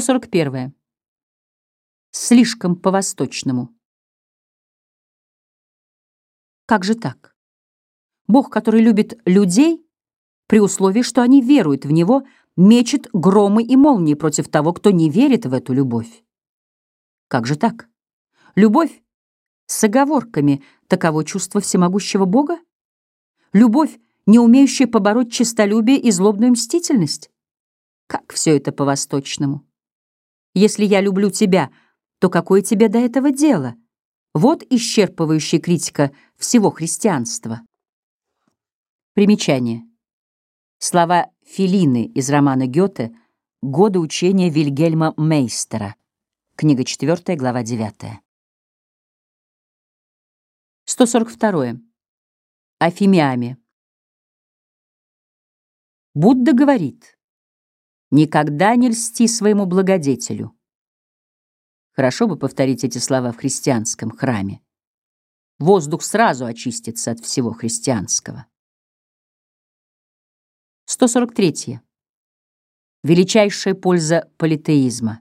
141. Слишком по-восточному. Как же так? Бог, который любит людей, при условии, что они веруют в Него, мечет громы и молнии против того, кто не верит в эту любовь. Как же так? Любовь с оговорками — таково чувство всемогущего Бога? Любовь, не умеющая побороть честолюбие и злобную мстительность? Как все это по-восточному? Если я люблю тебя, то какое тебе до этого дело? Вот исчерпывающая критика всего христианства. Примечание. Слова Филины из романа Гёте «Годы учения Вильгельма Мейстера». Книга 4, глава 9. 142. О Фимиаме. Будда говорит, Никогда не льсти своему благодетелю. Хорошо бы повторить эти слова в христианском храме. Воздух сразу очистится от всего христианского. 143. Величайшая польза политеизма.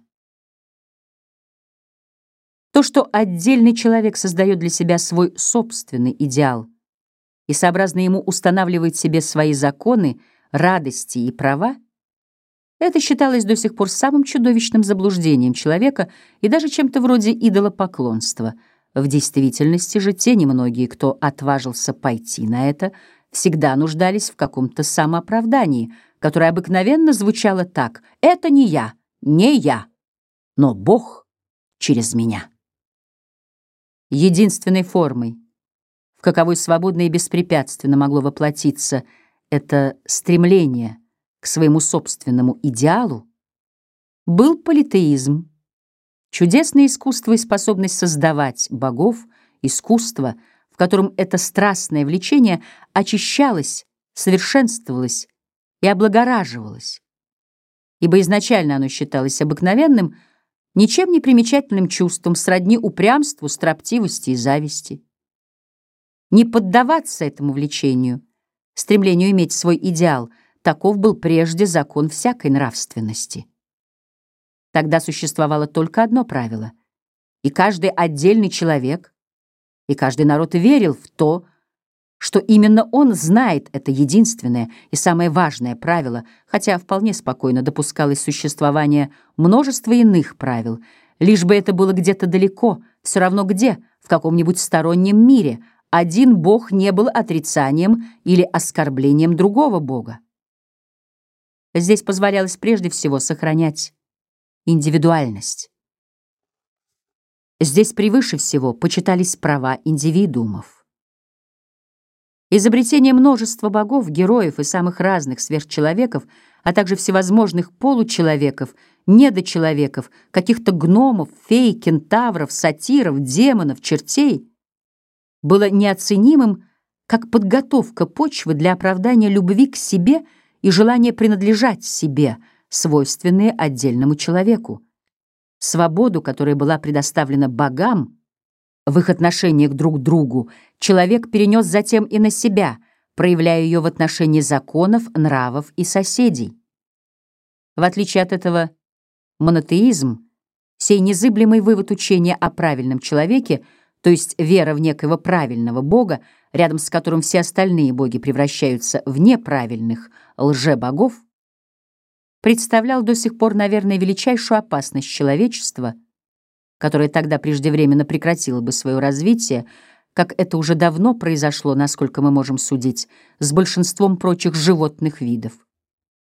То, что отдельный человек создает для себя свой собственный идеал и сообразно ему устанавливает себе свои законы, радости и права, это считалось до сих пор самым чудовищным заблуждением человека и даже чем-то вроде идолопоклонства. В действительности же те немногие, кто отважился пойти на это, всегда нуждались в каком-то самооправдании, которое обыкновенно звучало так «Это не я, не я, но Бог через меня». Единственной формой, в каковой свободно и беспрепятственно могло воплотиться это стремление – к своему собственному идеалу, был политеизм, чудесное искусство и способность создавать богов, искусство, в котором это страстное влечение очищалось, совершенствовалось и облагораживалось. Ибо изначально оно считалось обыкновенным, ничем не примечательным чувством сродни упрямству, строптивости и зависти. Не поддаваться этому влечению, стремлению иметь свой идеал — Таков был прежде закон всякой нравственности. Тогда существовало только одно правило, и каждый отдельный человек, и каждый народ верил в то, что именно он знает это единственное и самое важное правило, хотя вполне спокойно допускалось существование множества иных правил, лишь бы это было где-то далеко, все равно где, в каком-нибудь стороннем мире, один бог не был отрицанием или оскорблением другого бога. Здесь позволялось прежде всего сохранять индивидуальность. Здесь превыше всего почитались права индивидуумов. Изобретение множества богов, героев и самых разных сверхчеловеков, а также всевозможных получеловеков, недочеловеков, каких-то гномов, фей, кентавров, сатиров, демонов, чертей, было неоценимым как подготовка почвы для оправдания любви к себе – и желание принадлежать себе, свойственные отдельному человеку. Свободу, которая была предоставлена богам в их отношениях друг к другу, человек перенес затем и на себя, проявляя ее в отношении законов, нравов и соседей. В отличие от этого, монотеизм, сей незыблемый вывод учения о правильном человеке, то есть вера в некоего правильного Бога, рядом с которым все остальные боги превращаются в неправильных лже-богов, представлял до сих пор, наверное, величайшую опасность человечества, которое тогда преждевременно прекратило бы свое развитие, как это уже давно произошло, насколько мы можем судить, с большинством прочих животных видов.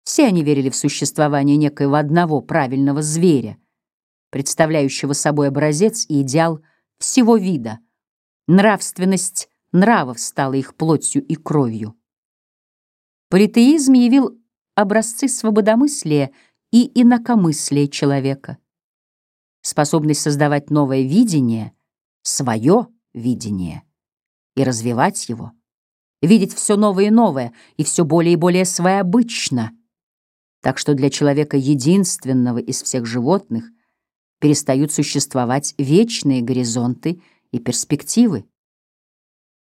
Все они верили в существование некоего одного правильного зверя, представляющего собой образец и идеал всего вида. Нравственность нравов стала их плотью и кровью. Политеизм явил образцы свободомыслия и инакомыслия человека. Способность создавать новое видение, свое видение, и развивать его, видеть все новое и новое, и все более и более своеобычно. Так что для человека единственного из всех животных перестают существовать вечные горизонты и перспективы.